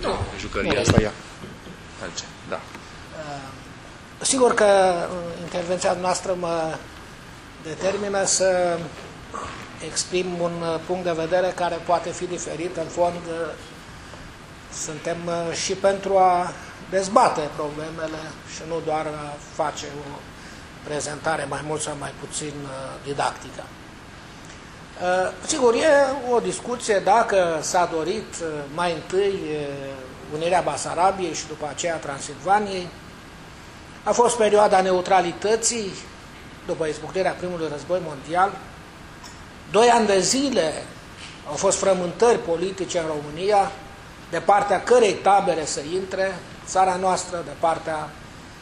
Nu. Jucăria Nu, asta e. Alce. Da. Sigur că uh, intervenția noastră mă determină să exprim un uh, punct de vedere care poate fi diferit. În fond, uh, suntem uh, și pentru a dezbate problemele și nu doar a face o prezentare mai mult sau mai puțin uh, didactică. Uh, Sigur, e o discuție dacă s-a dorit uh, mai întâi uh, unirea Basarabiei și după aceea Transilvaniei. A fost perioada neutralității, după izbucnirea primului război mondial. Doi ani de zile au fost frământări politice în România, de partea cărei tabere să intre, țara noastră de partea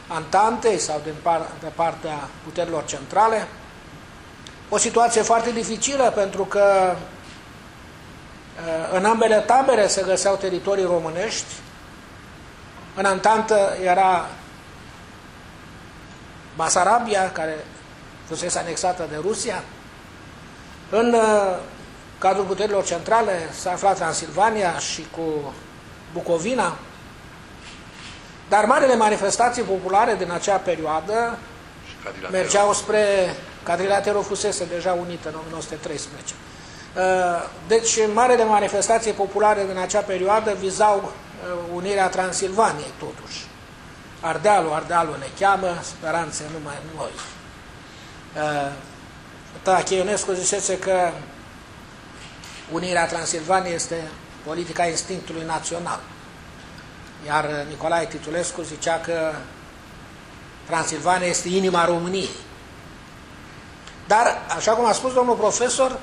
Antantei sau din par, de partea puterilor centrale. O situație foarte dificilă pentru că uh, în ambele tabere se găseau teritorii românești. În Antantă era Basarabia, care fusese anexată de Rusia. În uh, cadrul puterilor centrale s-a aflat Transilvania și cu Bucovina. Dar marile manifestații populare din acea perioadă Și Cadillac mergeau spre... Cadrilaterul fusese deja unită în 1913. Uh, Deci, marele manifestații populare din acea perioadă vizau uh, unirea Transilvaniei, totuși. Ardealul, Ardealul ne cheamă, speranțe numai noi. Uh, Tache Ionescu zicese că unirea Transilvaniei este politica instinctului național. Iar Nicolae Titulescu zicea că Transilvania este inima României. Dar, așa cum a spus domnul profesor,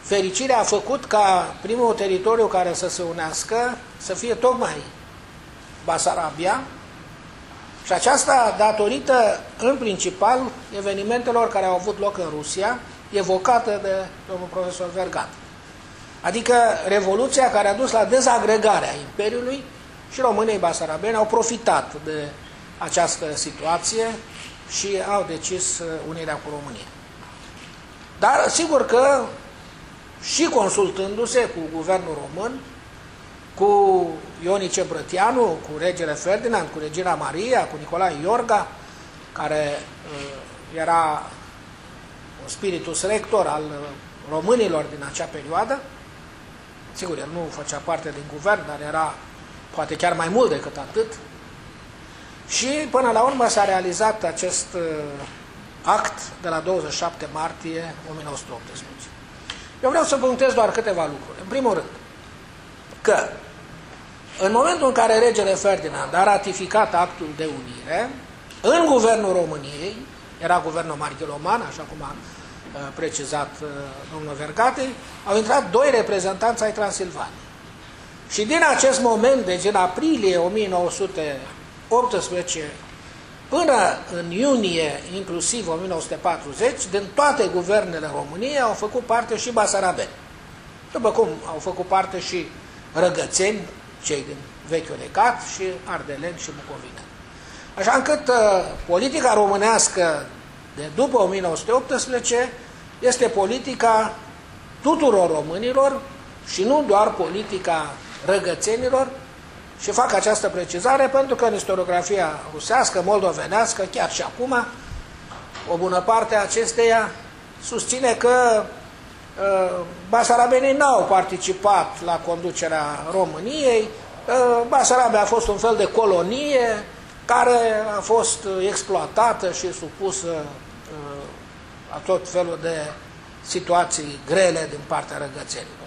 fericirea a făcut ca primul teritoriu care să se unească să fie tocmai Basarabia și aceasta datorită, în principal, evenimentelor care au avut loc în Rusia, evocată de domnul profesor Vergat. Adică Revoluția care a dus la dezagregarea Imperiului și românii basarabeni au profitat de această situație și au decis uh, unirea cu România. Dar sigur că și consultându-se cu guvernul român, cu Ionice Brătianu, cu regele Ferdinand, cu regina Maria, cu Nicolae Iorga, care uh, era un spiritus rector al uh, românilor din acea perioadă, sigur, el nu făcea parte din guvern, dar era poate chiar mai mult decât atât, și până la urmă s-a realizat acest uh, act de la 27 martie 1918. Eu vreau să punctez doar câteva lucruri. În primul rând, că în momentul în care regele Ferdinand a ratificat actul de unire, în guvernul României, era guvernul Margheloman, așa cum a uh, precizat uh, domnul Vergate, au intrat doi reprezentanți ai Transilvaniei. Și din acest moment, deci în aprilie 1918 până în iunie, inclusiv 1940, din toate guvernele României au făcut parte și basarabeni. După cum au făcut parte și răgățeni, cei din vechiul regat, și ardeleni și bucovine. Așa încât uh, politica românească de după 1918 este politica tuturor românilor și nu doar politica răgățenilor și fac această precizare pentru că în istoriografia rusească, moldovenească, chiar și acum, o bună parte a acesteia susține că uh, basarabenii n-au participat la conducerea României, uh, Basarabia a fost un fel de colonie care a fost exploatată și supusă uh, a tot felul de situații grele din partea răgățenilor.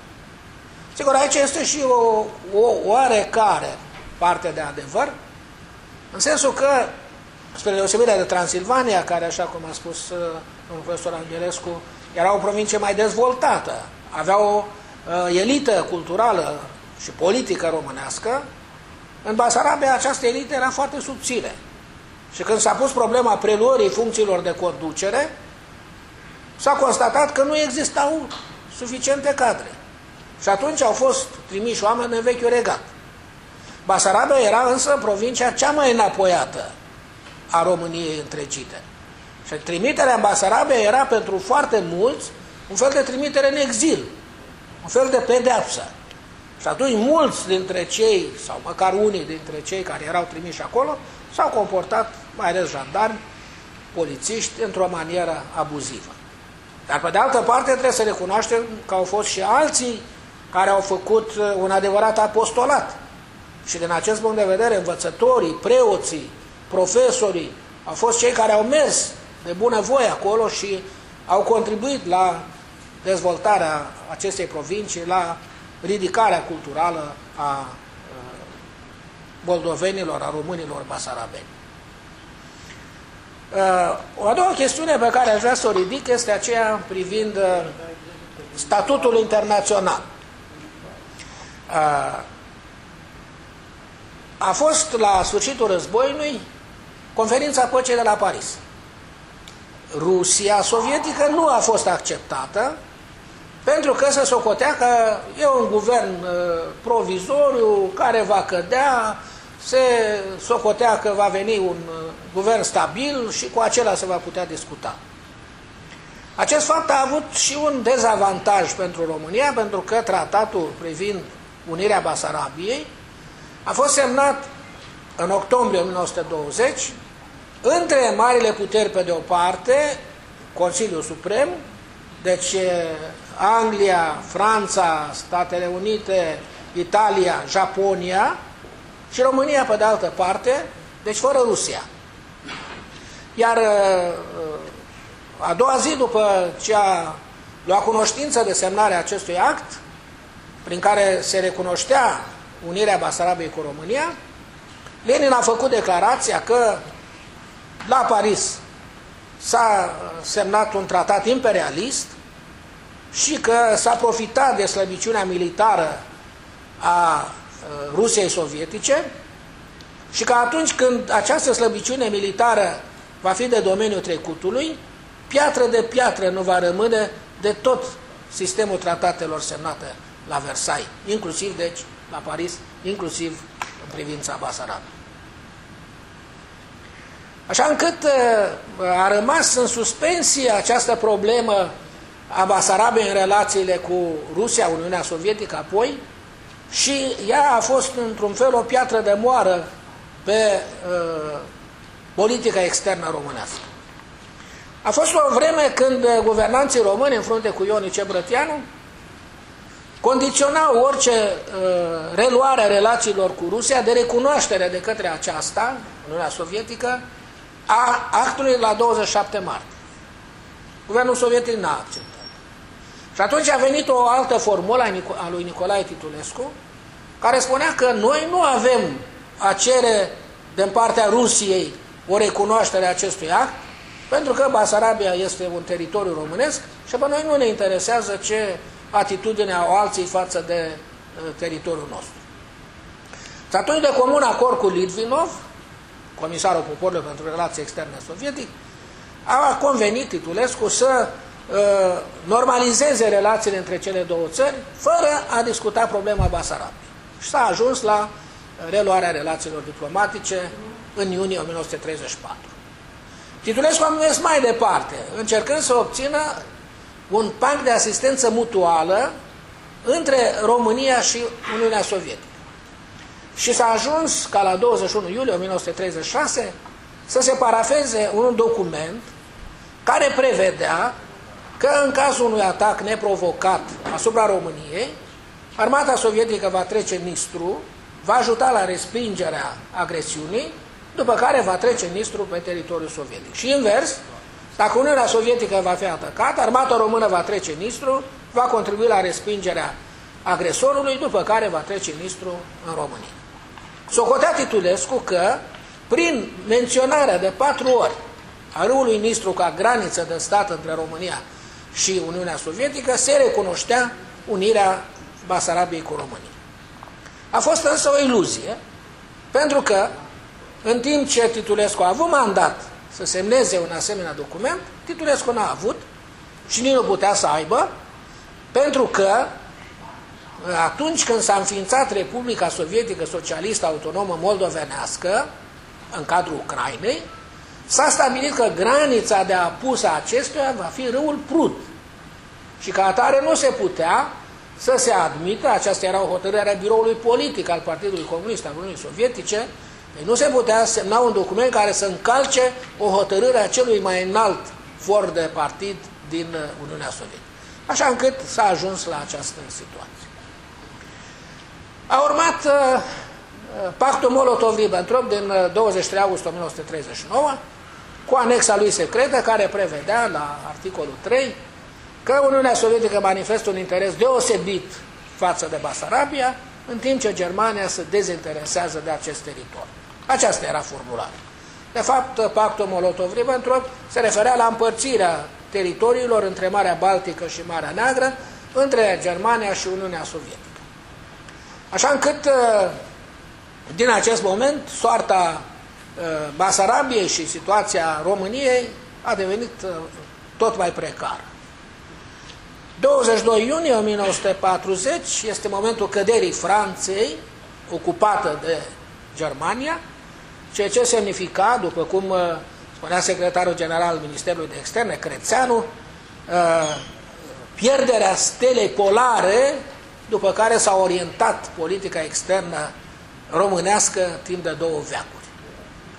Sigur, aici este și o, o oarecare parte de adevăr, în sensul că, spre deosebire de Transilvania, care, așa cum a spus uh, domnul profesor Angelescu, era o provincie mai dezvoltată, avea o uh, elită culturală și politică românească, în Basarabia această elită era foarte subțire. Și când s-a pus problema preluării funcțiilor de conducere, s-a constatat că nu existau suficiente cadre. Și atunci au fost trimiși oameni în vechiul regat. Basarabia era însă provincia cea mai înapoiată a României întregite. Și trimiterea în Basarabia era pentru foarte mulți un fel de trimitere în exil, un fel de pedeapsă. Și atunci mulți dintre cei, sau măcar unii dintre cei care erau trimiși acolo, s-au comportat, mai ales jandarmi, polițiști, într-o manieră abuzivă. Dar pe de altă parte trebuie să recunoaștem că au fost și alții care au făcut uh, un adevărat apostolat. Și din acest punct de vedere, învățătorii, preoții, profesorii au fost cei care au mers de bună voie acolo și au contribuit la dezvoltarea acestei provincii, la ridicarea culturală a uh, moldovenilor, a românilor basarabeni. Uh, o a doua chestiune pe care aș vrea să o ridic este aceea privind uh, statutul internațional. A fost la sfârșitul războiului conferința păcii de la Paris. Rusia sovietică nu a fost acceptată pentru că se socotea că e un guvern uh, provizoriu care va cădea, se socotea că va veni un uh, guvern stabil și cu acela se va putea discuta. Acest fapt a avut și un dezavantaj pentru România, pentru că tratatul privind unirea Basarabiei a fost semnat în octombrie 1920 între marile puteri pe de o parte, Consiliul Suprem, deci Anglia, Franța, Statele Unite, Italia, Japonia și România pe de altă parte, deci fără Rusia. Iar a doua zi după ce a luat cunoștință de semnarea acestui act, prin care se recunoștea unirea Basarabiei cu România, Lenin a făcut declarația că la Paris s-a semnat un tratat imperialist și că s-a profitat de slăbiciunea militară a Rusiei sovietice și că atunci când această slăbiciune militară va fi de domeniul trecutului, piatră de piatră nu va rămâne de tot sistemul tratatelor semnate la Versailles, inclusiv, deci, la Paris, inclusiv în privința Basarabiei. Așa încât uh, a rămas în suspensie această problemă a Basarabiei în relațiile cu Rusia, Uniunea Sovietică apoi, și ea a fost într-un fel o piatră de moară pe uh, politica externă românească. A fost o vreme când guvernanții români, în frunte cu Ionice Brătianu, condiționau orice uh, reluare a relațiilor cu Rusia de recunoaștere de către aceasta, Uniunea Sovietică, a actului la 27 martie. Guvernul sovietic n-a acceptat. Și atunci a venit o altă formulă a lui Nicolae Titulescu, care spunea că noi nu avem a cere din partea Rusiei o recunoaștere a acestui act, pentru că Basarabia este un teritoriu românesc și pe noi nu ne interesează ce atitudine au alții față de uh, teritoriul nostru. Și atunci, de comun acord cu Litvinov, comisarul poporului pentru relații externe sovietic, a convenit Titulescu să uh, normalizeze relațiile între cele două țări, fără a discuta problema Basarabiei. Și s-a ajuns la reluarea relațiilor diplomatice în iunie 1934. Titulescu a mers mai departe, încercând să obțină un pact de asistență mutuală între România și Uniunea Sovietică. Și s-a ajuns ca la 21 iulie 1936 să se parafeze un document care prevedea că în cazul unui atac neprovocat asupra României, armata sovietică va trece Nistru, va ajuta la respingerea agresiunii, după care va trece Nistru pe teritoriul sovietic. Și invers, dacă Uniunea Sovietică va fi atacată, armata română va trece Nistru, va contribui la respingerea agresorului, după care va trece Nistru în România. Socotea Titulescu că, prin menționarea de patru ori a râului Nistru ca graniță de stat între România și Uniunea Sovietică, se recunoștea unirea Basarabiei cu România. A fost însă o iluzie, pentru că, în timp ce Titulescu a avut mandat să semneze un asemenea document, Titulescu n-a avut și nici nu putea să aibă, pentru că atunci când s-a înființat Republica Sovietică Socialistă Autonomă Moldovenească, în cadrul Ucrainei, s-a stabilit că granița de apus a acestuia va fi râul Prut. Și ca atare nu se putea să se admită, aceasta era o hotărâre a biroului politic al Partidului Comunist al Uniunii Sovietice, deci nu se putea semna un document care să încalce o hotărâre a celui mai înalt for de partid din uh, Uniunea Sovietică. Așa încât s-a ajuns la această situație. A urmat uh, pactul Molotov-Ribbentrop din 23 uh, august 1939, cu anexa lui secretă care prevedea la articolul 3 că Uniunea Sovietică manifestă un interes deosebit față de Basarabia, în timp ce Germania se dezinteresează de acest teritoriu. Aceasta era formularea. De fapt, pactul Molotov-Ribbentrop se referea la împărțirea teritoriilor între Marea Baltică și Marea Neagră, între Germania și Uniunea Sovietică. Așa încât, uh, din acest moment, soarta uh, Basarabiei și situația României a devenit uh, tot mai precară. 22 iunie 1940 este momentul căderii Franței, ocupată de Germania, ceea ce semnifica, după cum uh, spunea secretarul general al Ministerului de Externe, Crețeanu, uh, pierderea stelei polare după care s-a orientat politica externă românească timp de două veacuri.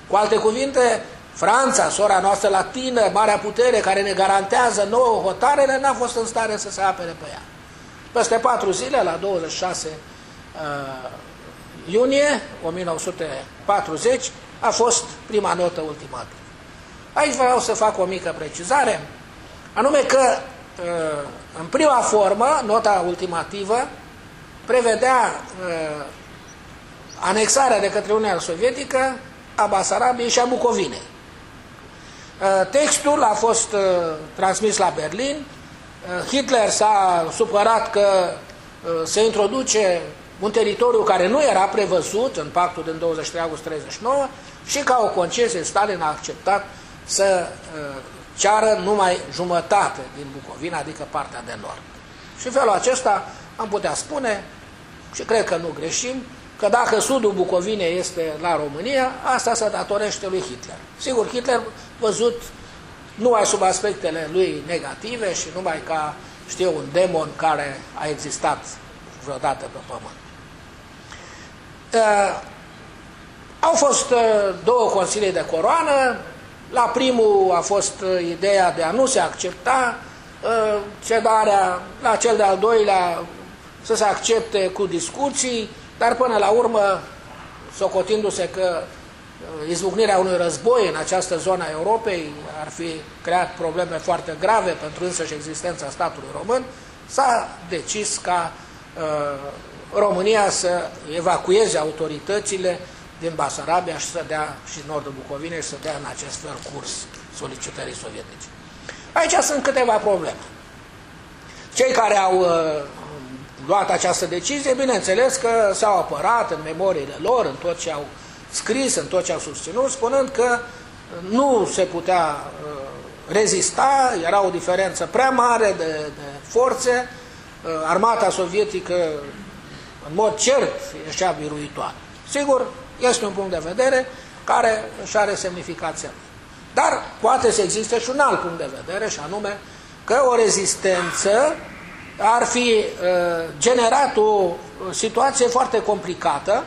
Cu alte cuvinte, Franța, sora noastră latină, marea putere care ne garantează nouă hotarele, n-a fost în stare să se apere pe ea. Peste patru zile, la 26 uh, iunie 1940, a fost prima notă ultimativă. Aici vreau să fac o mică precizare, anume că uh, în prima formă, nota ultimativă, prevedea uh, anexarea de către Uniunea Sovietică a Basarabiei și a Bucovinei. Uh, textul a fost uh, transmis la Berlin. Uh, Hitler s-a supărat că se introduce un teritoriu care nu era prevăzut în pactul din 23 august 39 și ca o concesie Stalin a acceptat să ceară numai jumătate din Bucovina, adică partea de nord. Și în felul acesta am putea spune, și cred că nu greșim, că dacă sudul Bucovinei este la România, asta se datorește lui Hitler. Sigur, Hitler văzut numai sub aspectele lui negative și numai ca, știu, un demon care a existat vreodată pe pământ. Uh, au fost uh, două consilii de coroană, la primul a fost uh, ideea de a nu se accepta uh, cedarea, la cel de-al doilea să se accepte cu discuții, dar până la urmă, socotindu-se că uh, izbucnirea unui război în această zonă a Europei ar fi creat probleme foarte grave pentru însăși existența statului român, s-a decis ca uh, România să evacueze autoritățile din Basarabia și să dea și nordul Bucovinei și să dea în acest fel curs solicitării sovietice. Aici sunt câteva probleme. Cei care au uh, luat această decizie, bineînțeles că s-au apărat în memoriile lor, în tot ce au scris, în tot ce au susținut, spunând că nu se putea uh, rezista, era o diferență prea mare de, de forțe, uh, armata sovietică în mod cert ieșea biruitoare. Sigur, este un punct de vedere care își are semnificația. Dar poate să existe și un alt punct de vedere, și anume că o rezistență ar fi uh, generat o situație foarte complicată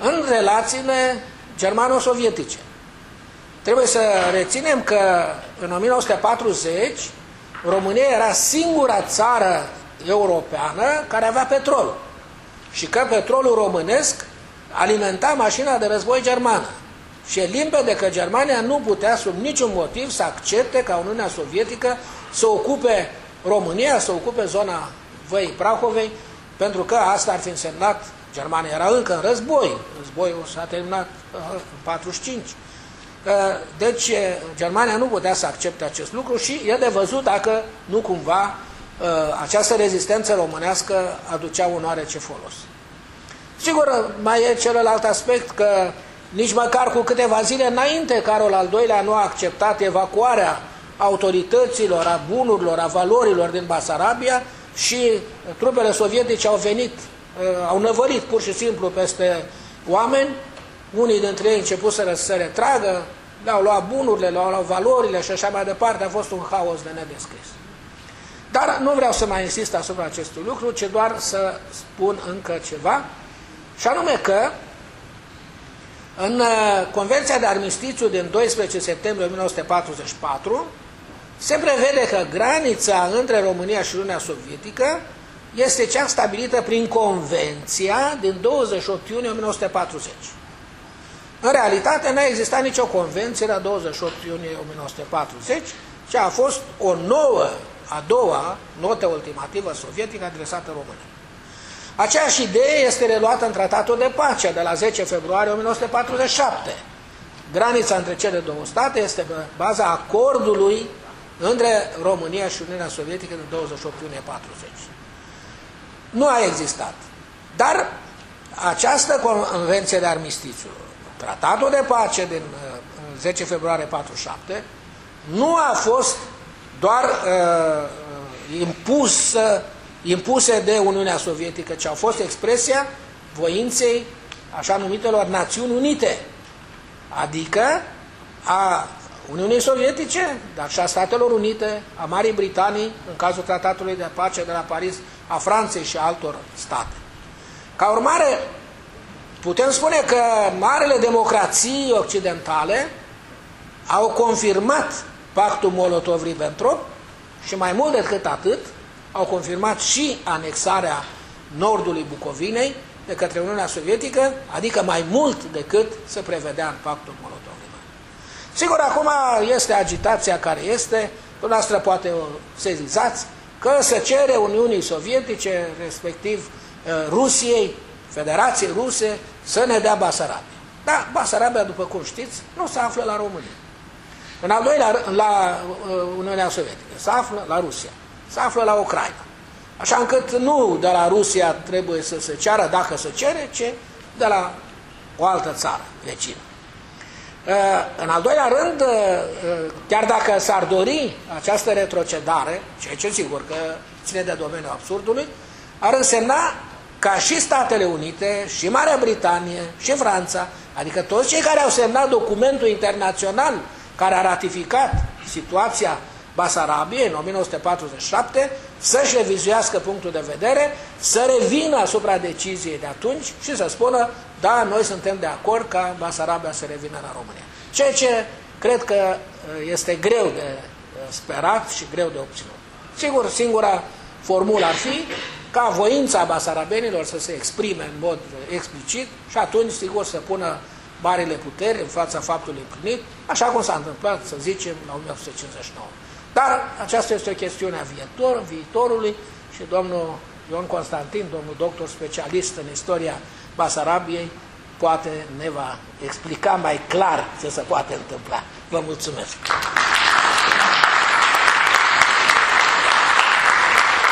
în relațiile germano-sovietice. Trebuie să reținem că în 1940 România era singura țară europeană care avea petrol și că petrolul românesc alimenta mașina de război germană. Și e limpede că Germania nu putea sub niciun motiv să accepte ca Uniunea Sovietică să ocupe România să ocupe zona Văii Prahovei, pentru că asta ar fi însemnat, Germania era încă în război, războiul s-a terminat uh, în 45. Uh, deci Germania nu putea să accepte acest lucru și e de văzut dacă nu cumva uh, această rezistență românească aducea un oarece folos. Sigur, mai e celălalt aspect că nici măcar cu câteva zile înainte Carol al II-lea nu a acceptat evacuarea autorităților, a bunurilor, a valorilor din Basarabia și trupele sovietice au venit, uh, au năvărit pur și simplu peste oameni, unii dintre ei început să se retragă, le-au luat bunurile, le-au luat valorile și așa mai departe, a fost un haos de nedescris. Dar nu vreau să mai insist asupra acestui lucru, ci doar să spun încă ceva, și anume că în uh, Convenția de Armistițiu din 12 septembrie 1944 se prevede că granița între România și Uniunea Sovietică este cea stabilită prin Convenția din 28 iunie 1940. În realitate n-a existat nicio convenție la 28 iunie 1940, ci a fost o nouă, a doua notă ultimativă sovietică adresată României. Aceeași idee este reluată în tratatul de pace de la 10 februarie 1947. Granița între cele două state este pe baza acordului între România și Uniunea Sovietică din 28 iunie 40. Nu a existat. Dar această convenție de armistițiu, tratatul de pace din 10 uh, februarie 47, nu a fost doar uh, impusă impuse de Uniunea Sovietică, ci au fost expresia voinței așa numitelor Națiuni Unite, adică a Uniunii Sovietice, dar și a Statelor Unite, a Marii Britanii, în cazul Tratatului de Pace de la Paris, a Franței și a altor state. Ca urmare, putem spune că marele democrații occidentale au confirmat pactul Molotov-Ribbentrop și mai mult decât atât, au confirmat și anexarea nordului Bucovinei de către Uniunea Sovietică, adică mai mult decât se prevedea în pactul Molotov-Ribbentrop. Sigur, acum este agitația care este, dumneavoastră poate o sezizați, că se cere Uniunii Sovietice, respectiv uh, Rusiei, Federației Ruse, să ne dea Basarabia. Da, Basarabia, după cum știți, nu se află la România. În al doilea, la uh, Uniunea Sovietică, se află la Rusia se află la Ucraina. Așa încât nu de la Rusia trebuie să se ceară dacă se cere, ci de la o altă țară vecină. Uh, în al doilea rând, uh, uh, chiar dacă s-ar dori această retrocedare, ceea ce sigur că ține de domeniul absurdului, ar însemna ca și Statele Unite, și Marea Britanie, și Franța, adică toți cei care au semnat documentul internațional care a ratificat situația Basarabiei în 1947 să-și revizuiască punctul de vedere, să revină asupra deciziei de atunci și să spună da, noi suntem de acord ca Basarabia să revină la România. Ceea ce cred că uh, este greu de uh, sperat și greu de obținut. Sigur, singura formulă ar fi ca voința basarabenilor să se exprime în mod explicit și atunci, sigur, să pună marile puteri în fața faptului împlinit, așa cum s-a întâmplat, să zicem, la 1959. Dar aceasta este o chestiune a viitor, viitorului și domnul Ion Constantin, domnul doctor specialist în istoria Basarabiei, poate ne va explica mai clar ce se poate întâmpla. Vă mulțumesc!